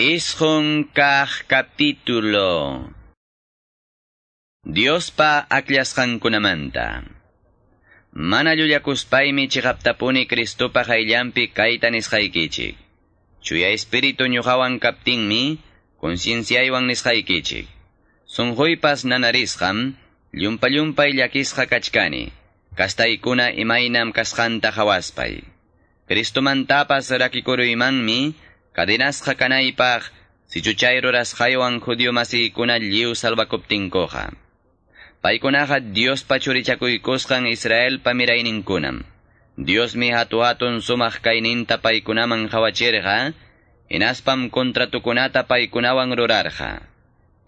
Isjun kah capítulo. Dios pa kunamanta. Mana llullakuspaymi chiqaptapuni Cristopa hayllampi kayta nisqaykichik. Chuya espiritu ñuqawan kaptinmi, concienciaywan nisqaykichik. Sunquypas nanarisqam, llumpa llumpay llakisqa kachkani, kastaykuna imaynam kasqanta hawaspay. Cristomantapas rakikuruymanmi, Kadenasqa kanaypaq sichuchay rurasqaywan judío masiykuna lliw salvakuptinkuqa. Paykunaqa Diospa churichakuykusqan Israelpa mirayninkunam. Diosmi hatu hatun sumaq kayninta paykunaman hawachirqa, inaspam kontratukunata paykunawan rurarqa.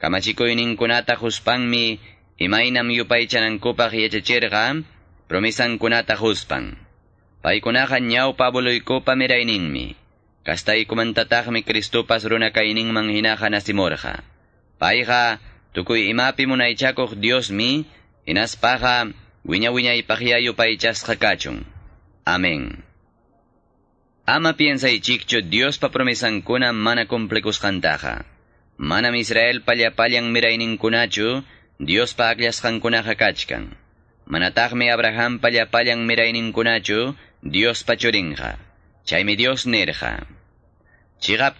Kamachikuyninkunata huspanmi imaynam yupaychanankupaq yachachirqa, promisankunata huspan. Paykunaqa ñawpa buluykupa mirayninmi. Kastay kumantatahmi Kristupas runa kaining manghinaha na simorha. Paiha, tukuy imapi mo na ichakok Diyos mi, inaspaha, winya-winya ipahyayo pa ichas kakachong. Amen. Ama piensa ichikcho Dios pa promisan kuna mana komplikus kantaha. Manam Israel palya-palyang miraining kunacho, Dios pa aklas kang kunaha kachkang. Manatahmi Abraham palya-palyang miraining kunacho, Dios pa churingha. Chaymi Dios nirqa. Chigap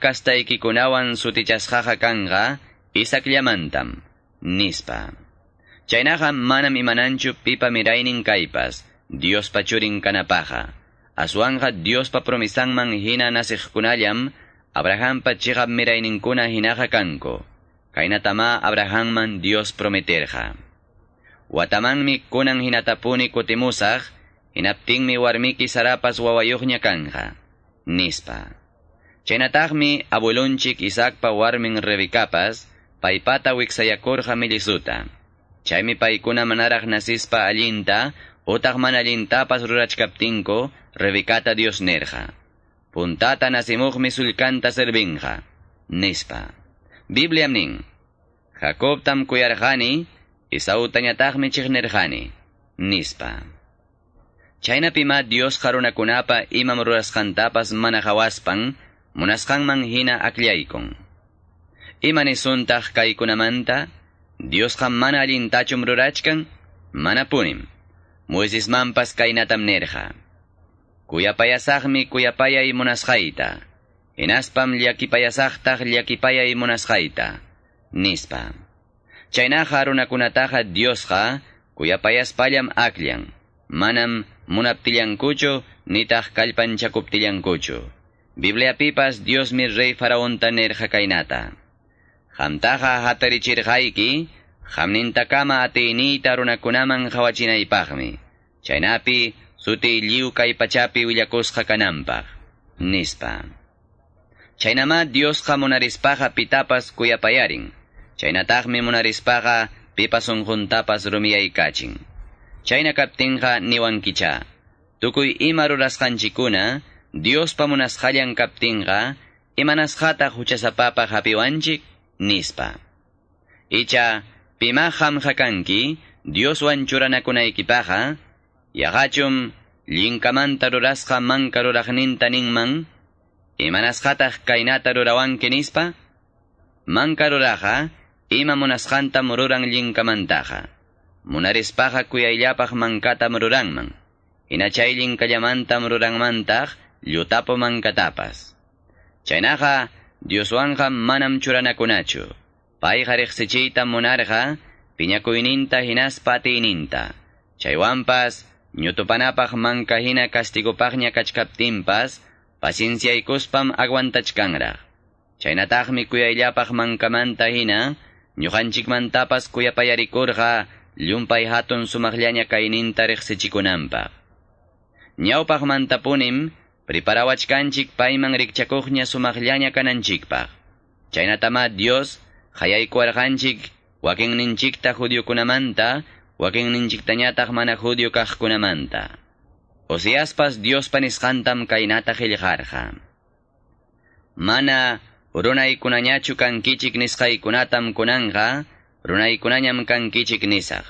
kunawan sutichasqaqa kanqa, isakllamantam, nispa. Chaynaqa manam imananchu pipa miraynin kaypas, Dios pachurin kanapaja. Aswanja Dios pa promisanman hina nasiqkunallam, Abraham pa chigap mirayninkuna hinaja kanko. Kainatama Abrahamman Dios prometerja. Watamanmi kunang hinatapuni kutimusaq, Hinaptinmi warmiki sarapas wawayuqñakanja. Nispa. Chaynatajmi abuelunchik Isakpa warmin Rebikapas paypata wiksayakurqa milisuta. Chaymi paikuna manaraq nasispa allinta utaq mana allintapas rurachkaptinku Rebikata diosnerja. Puntata nasimuqmi sulkanta servinja. Nispa. Bibliamnin. Jacobtam kuyarjani, Isauta ñatajmi. Nispa. Chaynapima Dios karunakunapa imam rurasqantapas mana hawaspan, munasqanman hina akllaykun. Imanisuntaq kaykunamanta, Diosqa mana allintachum rurachkan, mana punim. Moisesmanpas kaynatam nerja. Kuyapayasaqmi kuyapayay munasqayta. Inaspam llakipayasaqtaq llakipayay munasqayta. Nispa. Chaynaqa runakunataqa Diosqa kuyapayaspalyam akllan. Manam munaptillankuchu nitaq kallpanchakuptillankuchu. Biblia pipas Dios mi rey faraón taner hakainata. Hamtaja hatarichirqayki, hamnintakama atinita runakunaman hawachinaypaqmi. Chaynapi, suti liu kay pachapi willakusqa kanampaq. Nispa. Chaynama Dios hamunarispaqa pitapas kuyapayarin. Chaynataqmi munarispaqa pipasun juntapas rumiyaykachin. Chayna kaptinqa niwankicha. Tukuy ima rurasqanchikuna, Dios pamunasqallan kaptinqa, imanasqata huchasapapa hapiwanchik, nispa. Icha, pima hamqa kanki, Dios wanchuranakunaykipaqa, yaqachum, llinkamanta rurasqa manka ruraqninta ninman, imanasqataq kaynata rurawanki nispa, manka ruraqa, ima munasqanta mururan llinkamantaqa. Munarispaqa kuyayllapaq mankata mururanman. Inachaylin kallamanta mururangmantaq llutapo mankatapas. Chaynaqa Dioswanqa manam churanakunachu. Payqa riqsichiyta munarqa piñakuyninta hinaspa atiininta. Chaywanpas ñutupanapaq manka hina kastigopaqña kachkaptinpas pasiensyaykuspam agwantachkanraq. Chaynataqmi kuyayllapaq mankamanta hina ñuqanchikmantapas kuyapayarikurqa llumpay hatun sumaqllaña kayninta riqsichikunanpaq. Ñawpaq mantapunim, preparawachkanchik payman rikchakuqña sumaqllaña kananchikpaq. Chaynatama Dios, hayaykuarqanchik, wakin ninchikta judiokunamanta, wakin ninchiktañataq mana judio kaqkunamanta. Osiaspas Dios panisqantam kaynata qillqarqa. Mana, runaykunañachu kankichik nisqaykunatam kunanqa, runaykunañam kankichik nisaq.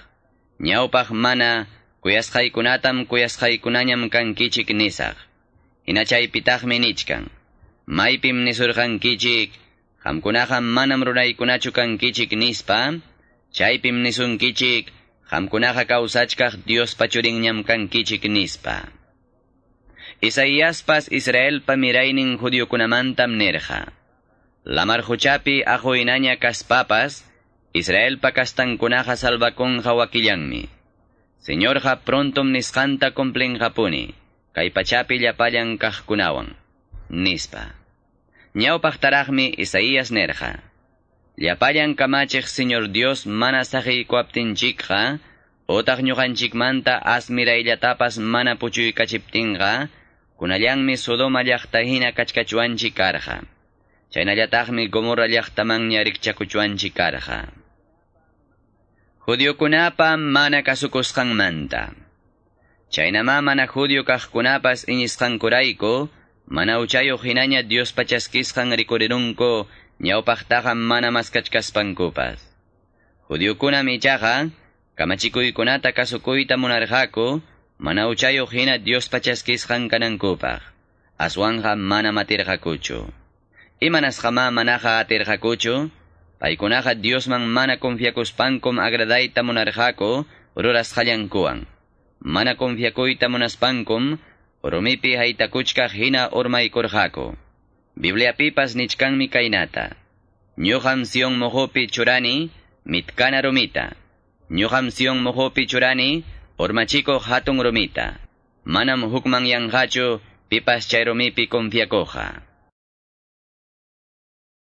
Ñawpaq mana kuyasqaykunatam kuyasqaykunañam kankichik nisaq. Hinachaypitaqmi nichkan. Maypim nisurqankichik, Hamkunaqa manam ruraykunachu kankichik nispa, chaypim nisunkichik, hamkunaqa kawsachkaq Dios pachurinñam kankichik nispa. Isaíaspas Israelpa miraynin judiokunamantam nerja. Lamar huchapi ajoinaña kaspapas, Israelpa kastankunaqa salvakunqa wakillanmi. Señorja prontom nisqanta complenjapuni, kay pachapi llapallan kajkunawan, nispa. Ñawpaqtaraqmi Isaías nerja. Llapallan kamachiq Señor Dios mana saqiikuaptinchikqa, otaq ñuqanchikmanta asmiraillatapas mana puchuykachiptinqa, kunallanmi Sodoma llaqta hina kachkachuanchik karqa. Chaynallataqmi Gomorra llaqtamanña rikchakuchuanchik karqa. Judiokunapa mana kasukusqanmanta. Chaynama mana judio kaqkunapas iñisqankurayku, Mana uchayuq hinaña Dios pachaskisqan rikurirunku ñawpaqtaqa mana maskachkaspankupas. Judiukuna michaqa, kamachikuykunata kasukuyta munarqaku, mana uchayuq hina Dios pachaskisqan kanankupaq. Aswanja mana matirqakuchu. Imanasqama manaqa atirqakuchu, paykunaqa Diosman mana confiakuspankum agradayta munarqaku, rurasqallankuwan. Mana confiakuyta munaspankum, Rumipi haytakuchkaq hina urmaykurqaku. Bibliapipas nichkanmi kaynata. Ñuqam Sion mojopi churani, mitkana rumita. Ñuqam Sion mojopi churani, urmachiko hatun rumita. Manam hukman yanqachu, pipas chay rumipi confiakoja.